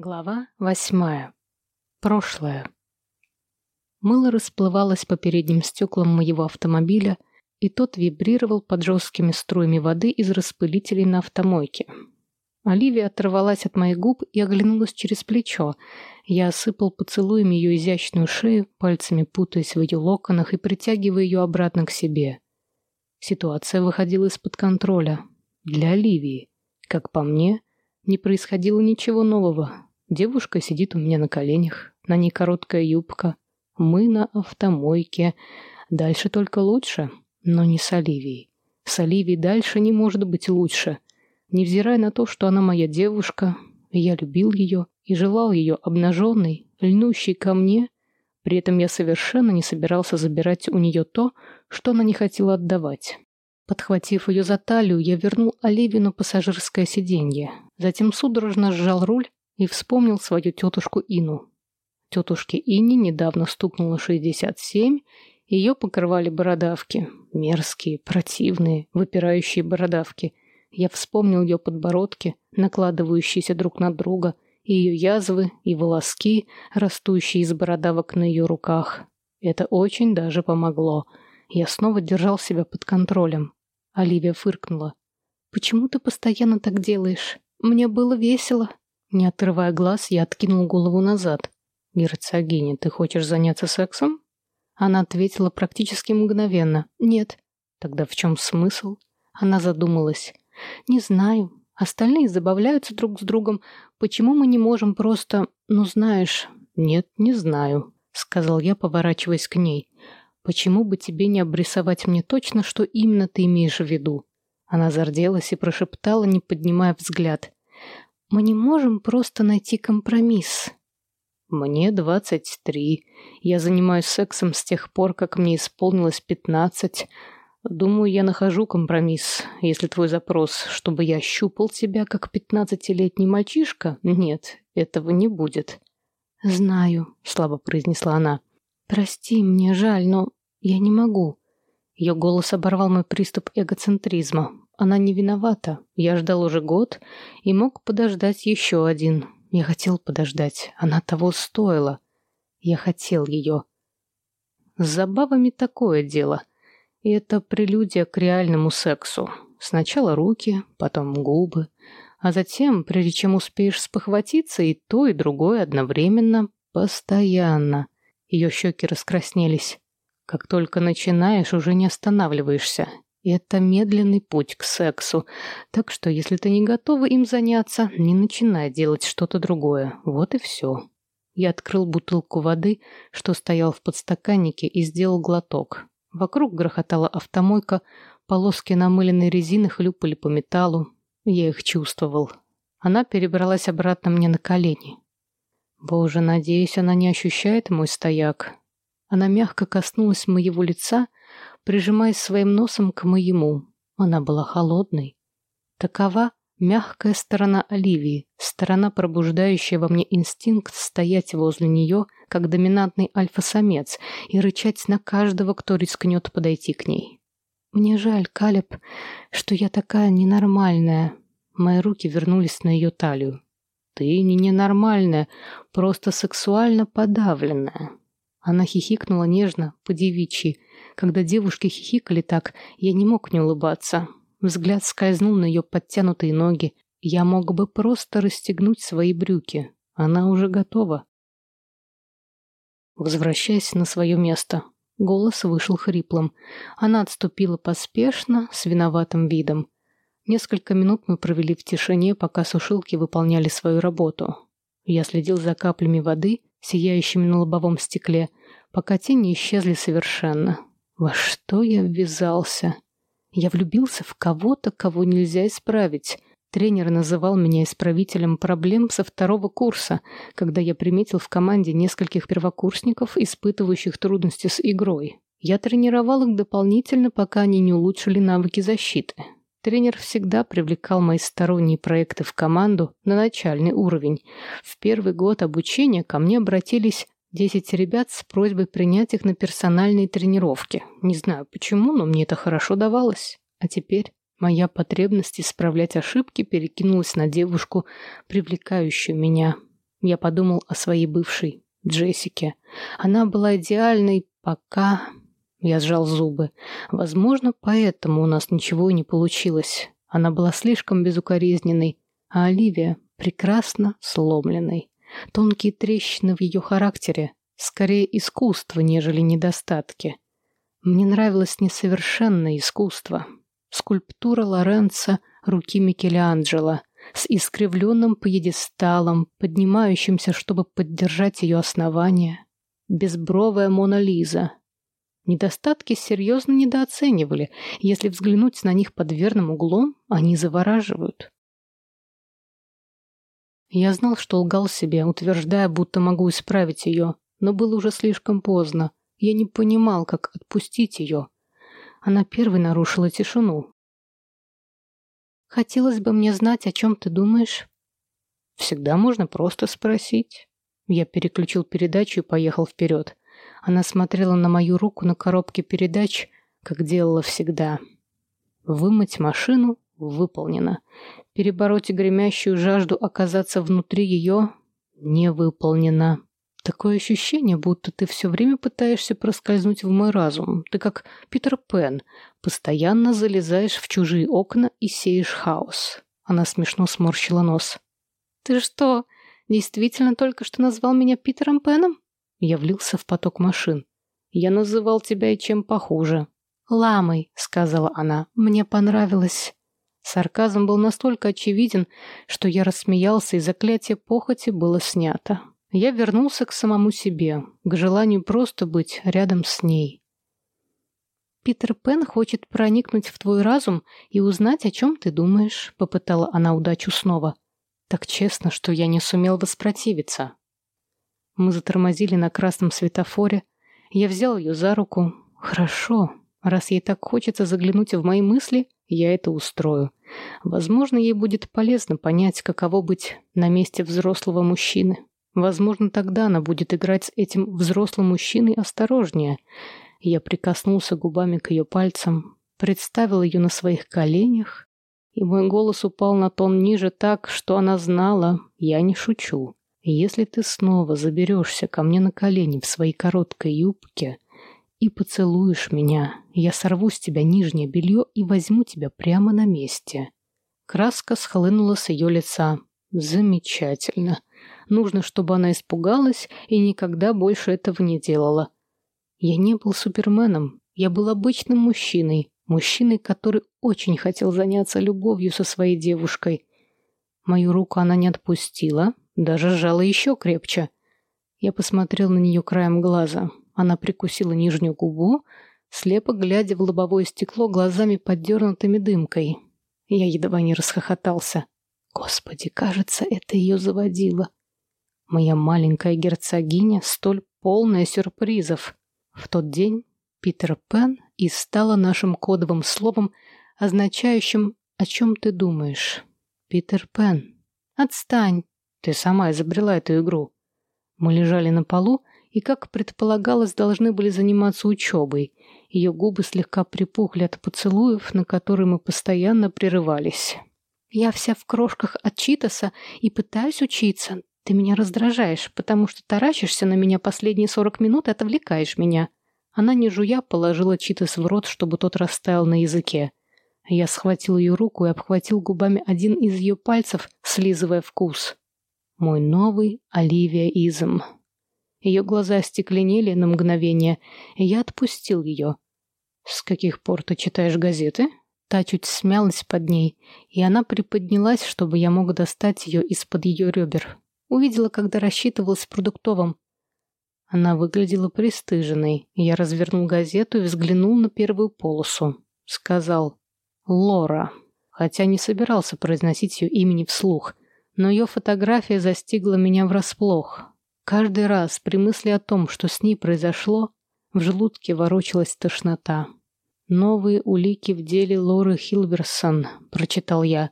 Глава восьмая. Прошлое. Мыло расплывалось по передним стеклам моего автомобиля, и тот вибрировал под жесткими струями воды из распылителей на автомойке. Оливия оторвалась от моих губ и оглянулась через плечо. Я осыпал поцелуем ее изящную шею, пальцами путаясь в ее локонах и притягивая ее обратно к себе. Ситуация выходила из-под контроля. Для Оливии. Как по мне, не происходило ничего нового. Девушка сидит у меня на коленях, на ней короткая юбка. Мы на автомойке. Дальше только лучше, но не с Оливией. С Оливией дальше не может быть лучше. Невзирая на то, что она моя девушка, я любил ее и желал ее обнаженной, льнущей ко мне, при этом я совершенно не собирался забирать у нее то, что она не хотела отдавать. Подхватив ее за талию, я вернул Оливию на пассажирское сиденье. Затем судорожно сжал руль и вспомнил свою тетушку Ину. Тетушке Ине недавно стукнуло 67, ее покрывали бородавки. Мерзкие, противные, выпирающие бородавки. Я вспомнил ее подбородки, накладывающиеся друг на друга, и ее язвы и волоски, растущие из бородавок на ее руках. Это очень даже помогло. Я снова держал себя под контролем. Оливия фыркнула. «Почему ты постоянно так делаешь? Мне было весело». Не отрывая глаз, я откинул голову назад. «Герцогиня, ты хочешь заняться сексом?» Она ответила практически мгновенно. «Нет». «Тогда в чем смысл?» Она задумалась. «Не знаю. Остальные забавляются друг с другом. Почему мы не можем просто... Ну, знаешь...» «Нет, не знаю», — сказал я, поворачиваясь к ней. «Почему бы тебе не обрисовать мне точно, что именно ты имеешь в виду?» Она зарделась и прошептала, не поднимая взгляд. Мы не можем просто найти компромисс. Мне двадцать три. Я занимаюсь сексом с тех пор, как мне исполнилось пятнадцать. Думаю, я нахожу компромисс. Если твой запрос, чтобы я щупал тебя, как пятнадцатилетний мальчишка, нет, этого не будет. Знаю, слабо произнесла она. Прости, мне жаль, но я не могу. Ее голос оборвал мой приступ эгоцентризма. Она не виновата. Я ждал уже год и мог подождать еще один. Я хотел подождать. Она того стоила. Я хотел ее. С забавами такое дело. И это прелюдия к реальному сексу. Сначала руки, потом губы. А затем, прежде чем успеешь спохватиться, и то, и другое одновременно, постоянно. Ее щеки раскраснелись. Как только начинаешь, уже не останавливаешься. Это медленный путь к сексу. Так что, если ты не готова им заняться, не начинай делать что-то другое. Вот и все. Я открыл бутылку воды, что стоял в подстаканнике, и сделал глоток. Вокруг грохотала автомойка, полоски намыленной резины хлюпали по металлу. Я их чувствовал. Она перебралась обратно мне на колени. Боже, надеюсь, она не ощущает мой стояк. Она мягко коснулась моего лица, прижимаясь своим носом к моему. Она была холодной. Такова мягкая сторона Оливии, сторона, пробуждающая во мне инстинкт стоять возле нее, как доминантный альфа-самец, и рычать на каждого, кто рискнет подойти к ней. Мне жаль, Калеб, что я такая ненормальная. Мои руки вернулись на ее талию. Ты не ненормальная, просто сексуально подавленная. Она хихикнула нежно, по-девичьи, когда девушки хихикали так, я не мог не улыбаться. Взгляд скользнул на ее подтянутые ноги. Я мог бы просто расстегнуть свои брюки. Она уже готова. Возвращаясь на свое место. Голос вышел хриплым. Она отступила поспешно, с виноватым видом. Несколько минут мы провели в тишине, пока сушилки выполняли свою работу. Я следил за каплями воды, сияющими на лобовом стекле, пока тени исчезли совершенно. Во что я ввязался? Я влюбился в кого-то, кого нельзя исправить. Тренер называл меня исправителем проблем со второго курса, когда я приметил в команде нескольких первокурсников, испытывающих трудности с игрой. Я тренировал их дополнительно, пока они не улучшили навыки защиты. Тренер всегда привлекал мои сторонние проекты в команду на начальный уровень. В первый год обучения ко мне обратились Десять ребят с просьбой принять их на персональные тренировки. Не знаю почему, но мне это хорошо давалось. А теперь моя потребность исправлять ошибки перекинулась на девушку, привлекающую меня. Я подумал о своей бывшей, Джессике. Она была идеальной, пока... Я сжал зубы. Возможно, поэтому у нас ничего не получилось. Она была слишком безукоризненной, а Оливия прекрасно сломленной. Тонкие трещины в ее характере, скорее искусство, нежели недостатки. Мне нравилось несовершенное искусство. Скульптура Лоренца руки Микеланджело с искривленным пьедесталом, поднимающимся, чтобы поддержать ее основание. Безбровая Мона Лиза. Недостатки серьезно недооценивали. Если взглянуть на них под верным углом, они завораживают. Я знал, что лгал себе, утверждая, будто могу исправить ее, но было уже слишком поздно. Я не понимал, как отпустить ее. Она первой нарушила тишину. «Хотелось бы мне знать, о чем ты думаешь?» «Всегда можно просто спросить». Я переключил передачу и поехал вперед. Она смотрела на мою руку на коробке передач, как делала всегда. Вымыть машину выполнено. Перебороть гремящую жажду оказаться внутри ее не выполнено. Такое ощущение, будто ты все время пытаешься проскользнуть в мой разум. Ты как Питер Пен, постоянно залезаешь в чужие окна и сеешь хаос. Она смешно сморщила нос. «Ты что, действительно только что назвал меня Питером Пеном?» Я влился в поток машин. «Я называл тебя и чем похуже». «Ламой», — сказала она. «Мне понравилось». Сарказм был настолько очевиден, что я рассмеялся, и заклятие похоти было снято. Я вернулся к самому себе, к желанию просто быть рядом с ней. «Питер Пен хочет проникнуть в твой разум и узнать, о чем ты думаешь», — попытала она удачу снова. Так честно, что я не сумел воспротивиться. Мы затормозили на красном светофоре. Я взял ее за руку. «Хорошо, раз ей так хочется заглянуть в мои мысли, я это устрою. Возможно, ей будет полезно понять, каково быть на месте взрослого мужчины». Возможно, тогда она будет играть с этим взрослым мужчиной осторожнее. Я прикоснулся губами к ее пальцам, представил ее на своих коленях, и мой голос упал на тон ниже так, что она знала, я не шучу. Если ты снова заберешься ко мне на колени в своей короткой юбке и поцелуешь меня, я сорву с тебя нижнее белье и возьму тебя прямо на месте. Краска схлынула с ее лица. Замечательно. Нужно, чтобы она испугалась и никогда больше этого не делала. Я не был суперменом. Я был обычным мужчиной. Мужчиной, который очень хотел заняться любовью со своей девушкой. Мою руку она не отпустила, даже сжала еще крепче. Я посмотрел на нее краем глаза. Она прикусила нижнюю губу, слепо глядя в лобовое стекло глазами поддернутыми дымкой. Я едва не расхохотался. Господи, кажется, это ее заводило. Моя маленькая герцогиня столь полная сюрпризов. В тот день Питер Пен и стала нашим кодовым словом, означающим «о чем ты думаешь». Питер Пен. Отстань. Ты сама изобрела эту игру. Мы лежали на полу и, как предполагалось, должны были заниматься учебой. Ее губы слегка припухли от поцелуев, на которые мы постоянно прерывались. Я вся в крошках от Читаса и пытаюсь учиться, ты меня раздражаешь, потому что таращишься на меня последние сорок минут и отвлекаешь меня. Она, не жуя, положила Читас в рот, чтобы тот растаял на языке. Я схватил ее руку и обхватил губами один из ее пальцев, слизывая вкус. Мой новый Оливия Изм. Ее глаза остекленели на мгновение, и я отпустил ее. «С каких пор ты читаешь газеты?» Та чуть смялась под ней, и она приподнялась, чтобы я мог достать ее из-под ее ребер. Увидела, когда рассчитывал с продуктовым. Она выглядела пристыженной. Я развернул газету и взглянул на первую полосу. Сказал «Лора», хотя не собирался произносить ее имени вслух, но ее фотография застигла меня врасплох. Каждый раз при мысли о том, что с ней произошло, в желудке ворочалась тошнота. «Новые улики в деле Лоры Хилверсон», — прочитал я.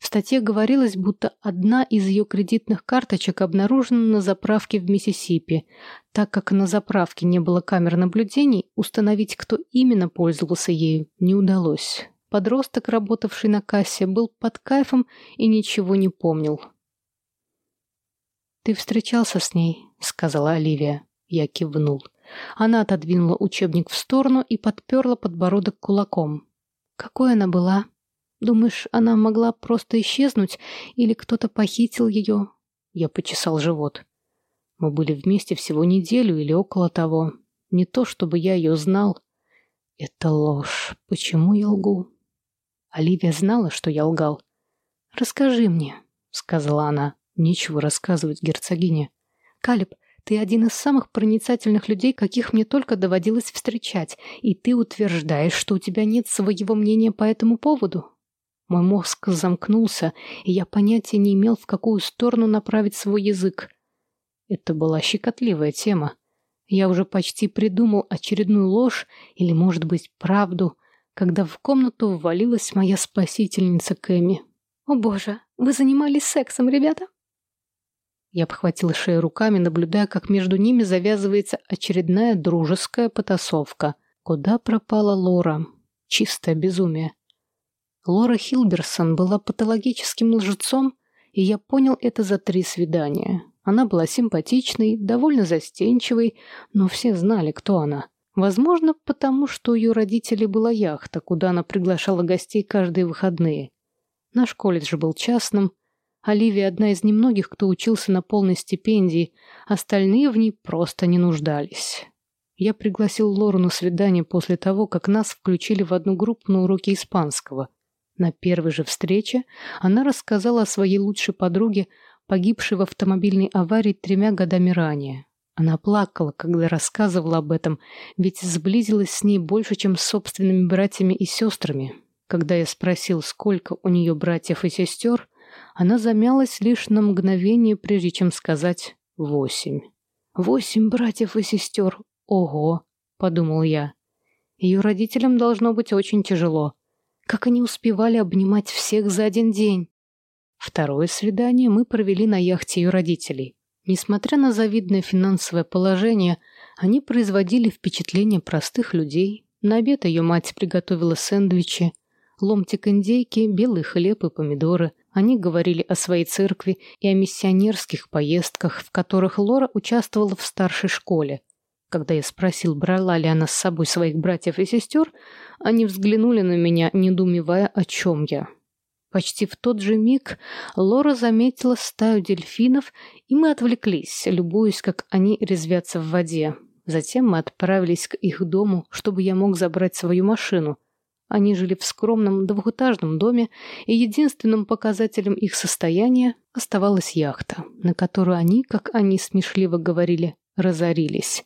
В статье говорилось, будто одна из ее кредитных карточек обнаружена на заправке в Миссисипи. Так как на заправке не было камер наблюдений, установить, кто именно пользовался ею, не удалось. Подросток, работавший на кассе, был под кайфом и ничего не помнил. «Ты встречался с ней?» — сказала Оливия. Я кивнул. Она отодвинула учебник в сторону и подперла подбородок кулаком. «Какой она была? Думаешь, она могла просто исчезнуть, или кто-то похитил ее?» Я почесал живот. Мы были вместе всего неделю или около того. Не то, чтобы я ее знал. Это ложь. Почему я лгу? Оливия знала, что я лгал. «Расскажи мне», — сказала она. «Нечего рассказывать, герцогине». «Калиб, ты один из самых проницательных людей, каких мне только доводилось встречать, и ты утверждаешь, что у тебя нет своего мнения по этому поводу. Мой мозг замкнулся, и я понятия не имел, в какую сторону направить свой язык. Это была щекотливая тема. Я уже почти придумал очередную ложь или, может быть, правду, когда в комнату ввалилась моя спасительница Кэми. «О боже, вы занимались сексом, ребята?» Я обхватила шею руками, наблюдая, как между ними завязывается очередная дружеская потасовка. Куда пропала Лора? Чистое безумие. Лора Хилберсон была патологическим лжецом, и я понял это за три свидания. Она была симпатичной, довольно застенчивой, но все знали, кто она. Возможно, потому что у ее родителей была яхта, куда она приглашала гостей каждые выходные. Наш колледж был частным, Оливия одна из немногих, кто учился на полной стипендии, остальные в ней просто не нуждались. Я пригласил Лору на свидание после того, как нас включили в одну группу на уроке испанского. На первой же встрече она рассказала о своей лучшей подруге, погибшей в автомобильной аварии тремя годами ранее. Она плакала, когда рассказывала об этом, ведь сблизилась с ней больше, чем с собственными братьями и сестрами. Когда я спросил, сколько у нее братьев и сестер, она замялась лишь на мгновение, прежде чем сказать «восемь». «Восемь братьев и сестер. Ого!» — подумал я. Ее родителям должно быть очень тяжело. Как они успевали обнимать всех за один день? Второе свидание мы провели на яхте ее родителей. Несмотря на завидное финансовое положение, они производили впечатление простых людей. На обед ее мать приготовила сэндвичи, ломтик индейки, белый хлеб и помидоры. Они говорили о своей церкви и о миссионерских поездках, в которых Лора участвовала в старшей школе. Когда я спросил, брала ли она с собой своих братьев и сестер, они взглянули на меня, недоумевая, о чем я. Почти в тот же миг Лора заметила стаю дельфинов, и мы отвлеклись, любуясь, как они резвятся в воде. Затем мы отправились к их дому, чтобы я мог забрать свою машину – они жили в скромном двухэтажном доме, и единственным показателем их состояния оставалась яхта, на которую они, как они смешливо говорили, разорились.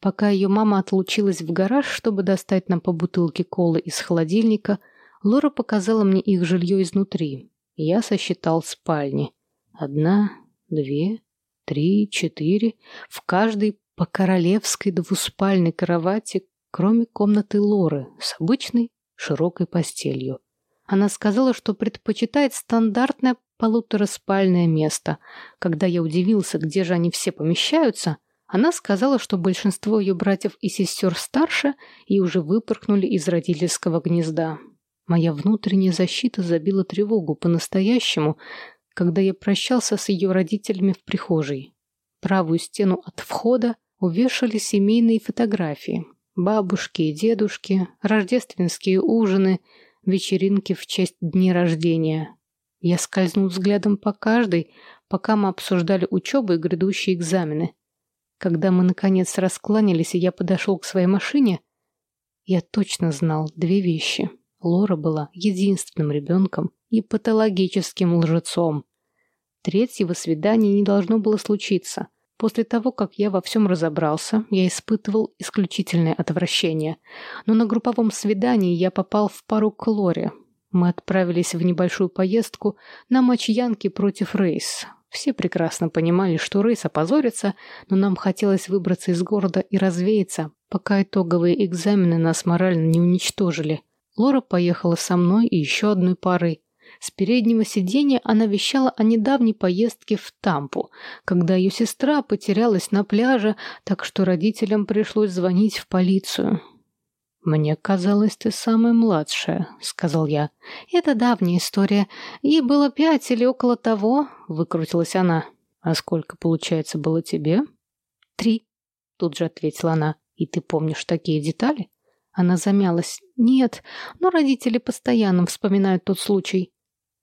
Пока ее мама отлучилась в гараж, чтобы достать нам по бутылке колы из холодильника, Лора показала мне их жилье изнутри. Я сосчитал спальни. Одна, две, три, четыре. В каждой по королевской двуспальной кровати, кроме комнаты Лоры, с обычной широкой постелью. Она сказала, что предпочитает стандартное полутораспальное место. Когда я удивился, где же они все помещаются, она сказала, что большинство ее братьев и сестер старше и уже выпорхнули из родительского гнезда. Моя внутренняя защита забила тревогу по-настоящему, когда я прощался с ее родителями в прихожей. Правую стену от входа увешали семейные фотографии. Бабушки и дедушки, рождественские ужины, вечеринки в честь дней рождения. Я скользнул взглядом по каждой, пока мы обсуждали учебу и грядущие экзамены. Когда мы, наконец, раскланялись, и я подошел к своей машине, я точно знал две вещи. Лора была единственным ребенком и патологическим лжецом. Третьего свидания не должно было случиться — После того, как я во всем разобрался, я испытывал исключительное отвращение. Но на групповом свидании я попал в пару к Лоре. Мы отправились в небольшую поездку на матч Янки против Рейс. Все прекрасно понимали, что Рейс опозорится, но нам хотелось выбраться из города и развеяться, пока итоговые экзамены нас морально не уничтожили. Лора поехала со мной и еще одной парой. С переднего сиденья она вещала о недавней поездке в Тампу, когда ее сестра потерялась на пляже, так что родителям пришлось звонить в полицию. «Мне казалось, ты самая младшая», — сказал я. «Это давняя история. Ей было пять или около того», — выкрутилась она. А сколько, получается, было тебе? Три, тут же ответила она. И ты помнишь такие детали? Она замялась. Нет, но родители постоянно вспоминают тот случай.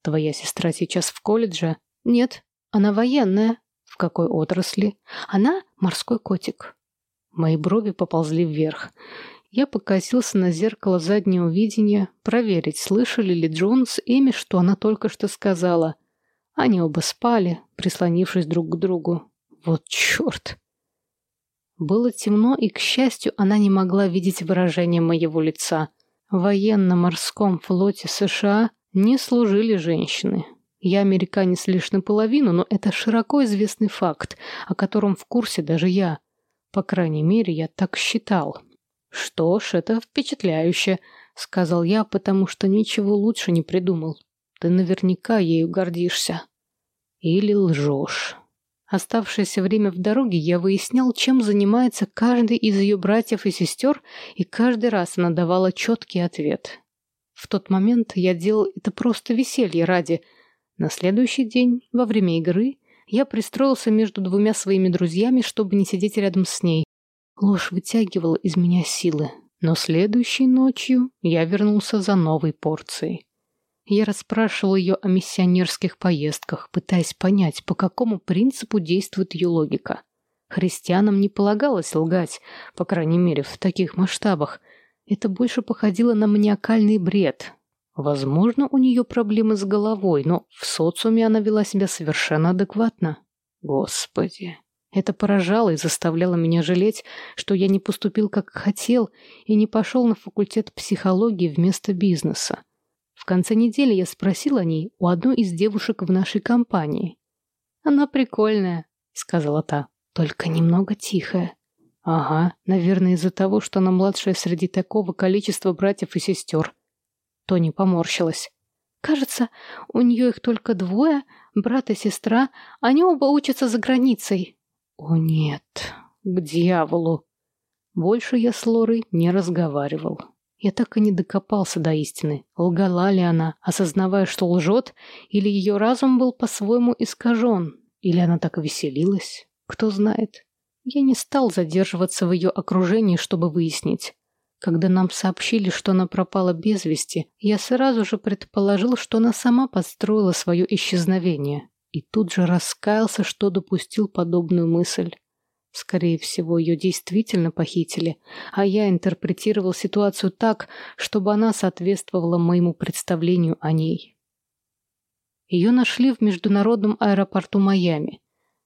Твоя сестра сейчас в колледже? Нет, она военная. В какой отрасли? Она морской котик. Мои брови поползли вверх. Я покосился на зеркало заднего видения, проверить, слышали ли Джон с Эми, что она только что сказала. Они оба спали, прислонившись друг к другу. Вот черт! Было темно, и, к счастью, она не могла видеть выражение моего лица. В военно-морском флоте США не служили женщины. Я американец лишь наполовину, но это широко известный факт, о котором в курсе даже я. По крайней мере, я так считал. «Что ж, это впечатляюще», — сказал я, потому что ничего лучше не придумал. «Ты наверняка ею гордишься». «Или лжешь». Оставшееся время в дороге я выяснял, чем занимается каждый из ее братьев и сестер, и каждый раз она давала четкий ответ. В тот момент я делал это просто веселье ради. На следующий день, во время игры, я пристроился между двумя своими друзьями, чтобы не сидеть рядом с ней. Ложь вытягивала из меня силы. Но следующей ночью я вернулся за новой порцией. Я расспрашивал ее о миссионерских поездках, пытаясь понять, по какому принципу действует ее логика. Христианам не полагалось лгать, по крайней мере, в таких масштабах. Это больше походило на маниакальный бред, Возможно, у нее проблемы с головой, но в социуме она вела себя совершенно адекватно. Господи. Это поражало и заставляло меня жалеть, что я не поступил как хотел и не пошел на факультет психологии вместо бизнеса. В конце недели я спросил о ней у одной из девушек в нашей компании. «Она прикольная», — сказала та, — «только немного тихая». «Ага, наверное, из-за того, что она младшая среди такого количества братьев и сестер», Тони поморщилась. «Кажется, у нее их только двое, брат и сестра. Они оба учатся за границей». «О нет, к дьяволу!» Больше я с Лорой не разговаривал. Я так и не докопался до истины. Лгала ли она, осознавая, что лжет, или ее разум был по-своему искажен, или она так веселилась, кто знает. Я не стал задерживаться в ее окружении, чтобы выяснить. Когда нам сообщили, что она пропала без вести, я сразу же предположил, что она сама подстроила свое исчезновение. И тут же раскаялся, что допустил подобную мысль. Скорее всего, ее действительно похитили, а я интерпретировал ситуацию так, чтобы она соответствовала моему представлению о ней. Ее нашли в международном аэропорту Майами.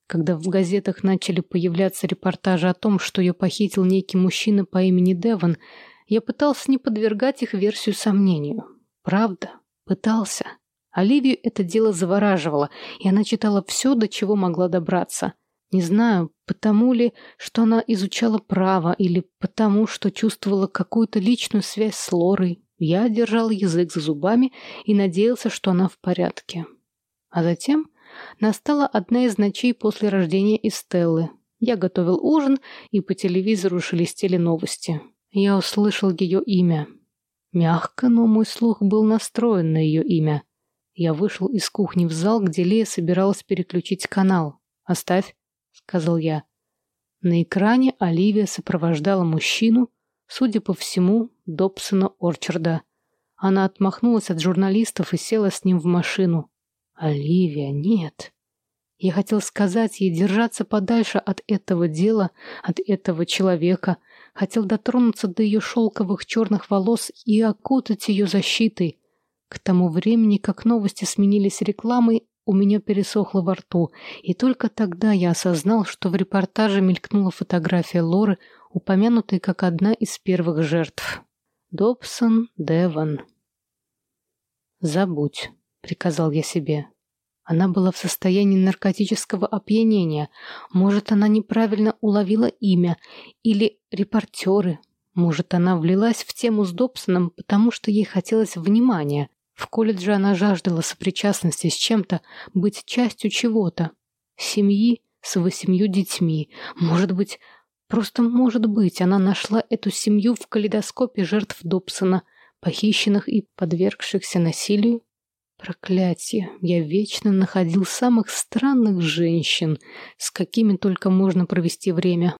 Когда в газетах начали появляться репортажи о том, что ее похитил некий мужчина по имени Деван, я пытался не подвергать их версию сомнению. Правда, пытался. Оливию это дело завораживало, и она читала все, до чего могла добраться. Не знаю, потому ли, что она изучала право, или потому, что чувствовала какую-то личную связь с Лорой. Я держал язык за зубами и надеялся, что она в порядке. А затем Настала одна из ночей после рождения Эстеллы. Я готовил ужин, и по телевизору шелестели новости. Я услышал ее имя. Мягко, но мой слух был настроен на ее имя. Я вышел из кухни в зал, где Лея собиралась переключить канал. «Оставь», — сказал я. На экране Оливия сопровождала мужчину, судя по всему, Добсона Орчарда. Она отмахнулась от журналистов и села с ним в машину. Оливия, нет. Я хотел сказать ей держаться подальше от этого дела, от этого человека. Хотел дотронуться до ее шелковых черных волос и окутать ее защитой. К тому времени, как новости сменились рекламой, у меня пересохло во рту, и только тогда я осознал, что в репортаже мелькнула фотография Лоры, упомянутой как одна из первых жертв. Добсон Деван. «Забудь», — приказал я себе. Она была в состоянии наркотического опьянения. Может, она неправильно уловила имя. Или репортеры. Может, она влилась в тему с Добсоном, потому что ей хотелось внимания. В колледже она жаждала сопричастности с чем-то, быть частью чего-то. Семьи с восемью детьми. Может быть, просто может быть, она нашла эту семью в калейдоскопе жертв Добсона, похищенных и подвергшихся насилию Проклятие, я вечно находил самых странных женщин, с какими только можно провести время.